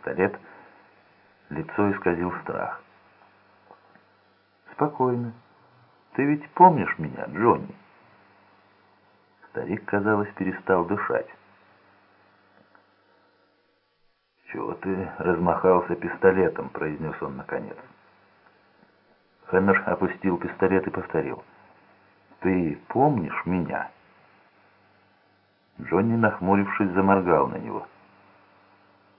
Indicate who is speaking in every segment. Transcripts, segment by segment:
Speaker 1: пистолет, лицо исказил страх. «Спокойно. Ты ведь помнишь меня, Джонни?» Старик, казалось, перестал дышать. «Чего ты размахался пистолетом?» — произнес он наконец. Феннер опустил пистолет и повторил. «Ты помнишь меня?» Джонни, нахмурившись, заморгал на него.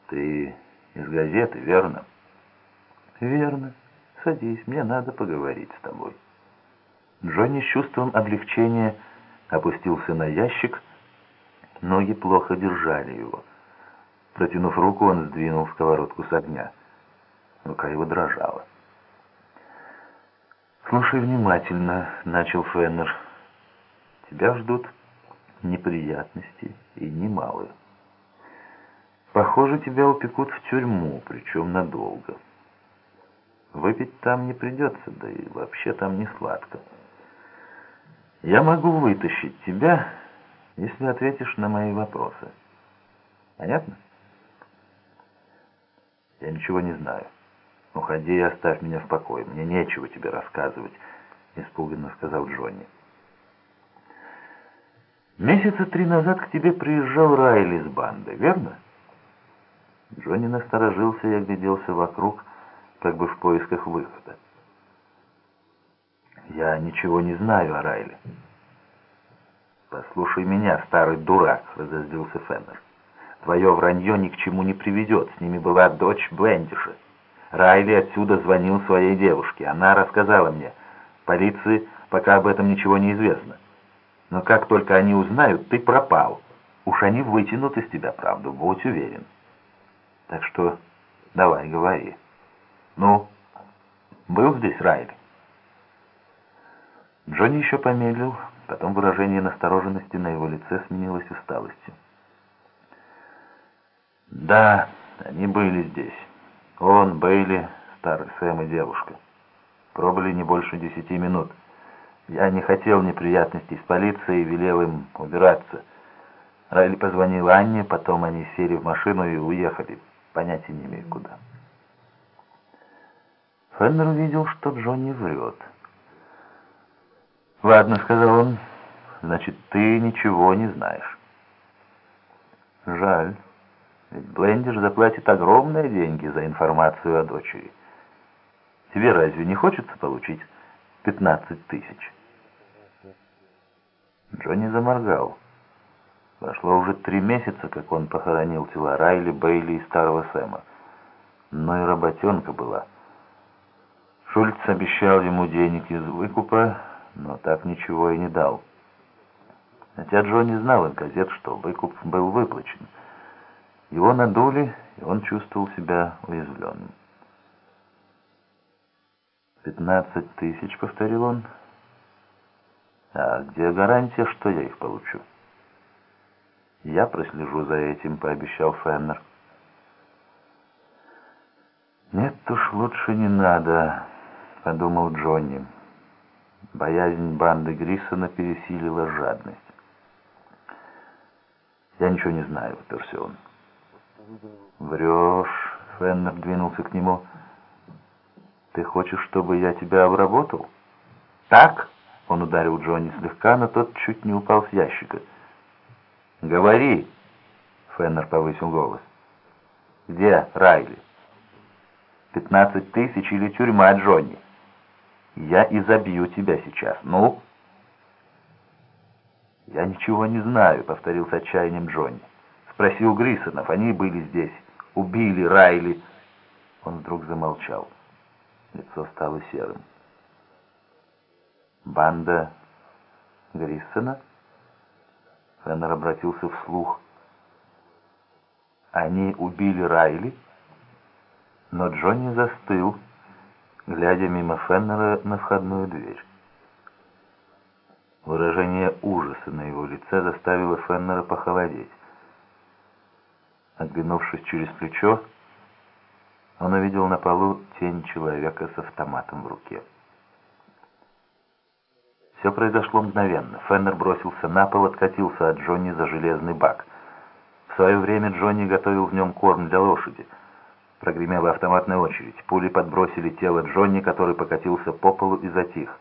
Speaker 1: «Ты из газеты, верно?» «Верно. Садись, мне надо поговорить с тобой». Джонни с чувством облегчения опустился на ящик, ноги плохо держали его. Протянув руку, он сдвинул сковородку с огня. Рука его дрожала. «Слушай внимательно», — начал Феннер. «Тебя ждут неприятности и немалые. Похоже, тебя упекут в тюрьму, причем надолго. Выпить там не придется, да и вообще там не сладко. Я могу вытащить тебя, если ответишь на мои вопросы. Понятно? Я ничего не знаю. Уходи и оставь меня в покое. Мне нечего тебе рассказывать, испуганно сказал Джонни. Месяца три назад к тебе приезжал Райли с бандой, верно? Джонни насторожился и огляделся вокруг, как бы в поисках выхода. «Я ничего не знаю о Райле». «Послушай меня, старый дурак», — разозлился Феннер. «Твое вранье ни к чему не приведет. С ними была дочь Блендиша. Райли отсюда звонил своей девушке. Она рассказала мне. Полиции пока об этом ничего не известно. Но как только они узнают, ты пропал. Уж они вытянут из тебя правду, будь уверен. Так что давай, говори. Ну, был здесь Райли?» Джонни еще помедлил, потом выражение настороженности на его лице сменилось усталостью. «Да, они были здесь. Он, Бейли, старый Сэм и девушка. Пробыли не больше десяти минут. Я не хотел неприятностей с полицией и велел им убираться. Райли позвонил Анне, потом они сели в машину и уехали. Понятия не имею, куда. Феннер увидел, что Джонни врет. «Ладно», — сказал он, — «значит, ты ничего не знаешь». «Жаль, ведь Блендиш заплатит огромные деньги за информацию о дочери. Тебе разве не хочется получить 15 тысяч?» Джонни заморгал. Прошло уже три месяца, как он похоронил тела Райли, Бейли и старого Сэма. Но и работенка была. Шульц обещал ему денег из выкупа, но так ничего и не дал. Хотя Джонни знал из газет, что выкуп был выплачен. Его надули, и он чувствовал себя уязвленным. «Пятнадцать тысяч», — повторил он. «А где гарантия, что я их получу?» «Я прослежу за этим», — пообещал Феннер. «Нет уж, лучше не надо», — подумал Джонни. Боязнь банды Гриссона пересилила жадность. «Я ничего не знаю», — уперся он. «Врешь», — Феннер двинулся к нему. «Ты хочешь, чтобы я тебя обработал?» «Так?» — он ударил Джонни слегка, но тот чуть не упал с ящика. «Говори!» — Феннер повысил голос. «Где Райли?» «Пятнадцать тысяч или тюрьма, Джонни?» «Я изобью тебя сейчас. Ну?» «Я ничего не знаю», — повторил с отчаянием Джонни. «Спросил Грисонов, они были здесь. Убили Райли». Он вдруг замолчал. Лицо стало серым. «Банда Гриссона?» Феннер обратился вслух. «Они убили Райли?» Но Джонни застыл, глядя мимо Феннера на входную дверь. Выражение ужаса на его лице заставило Феннера похолодеть. Оглянувшись через плечо, он увидел на полу тень человека с автоматом в руке. Все произошло мгновенно. Феннер бросился на пол, откатился от Джонни за железный бак. В свое время Джонни готовил в нем корм для лошади. Прогремела автоматная очередь. Пули подбросили тело Джонни, который покатился по полу и затих.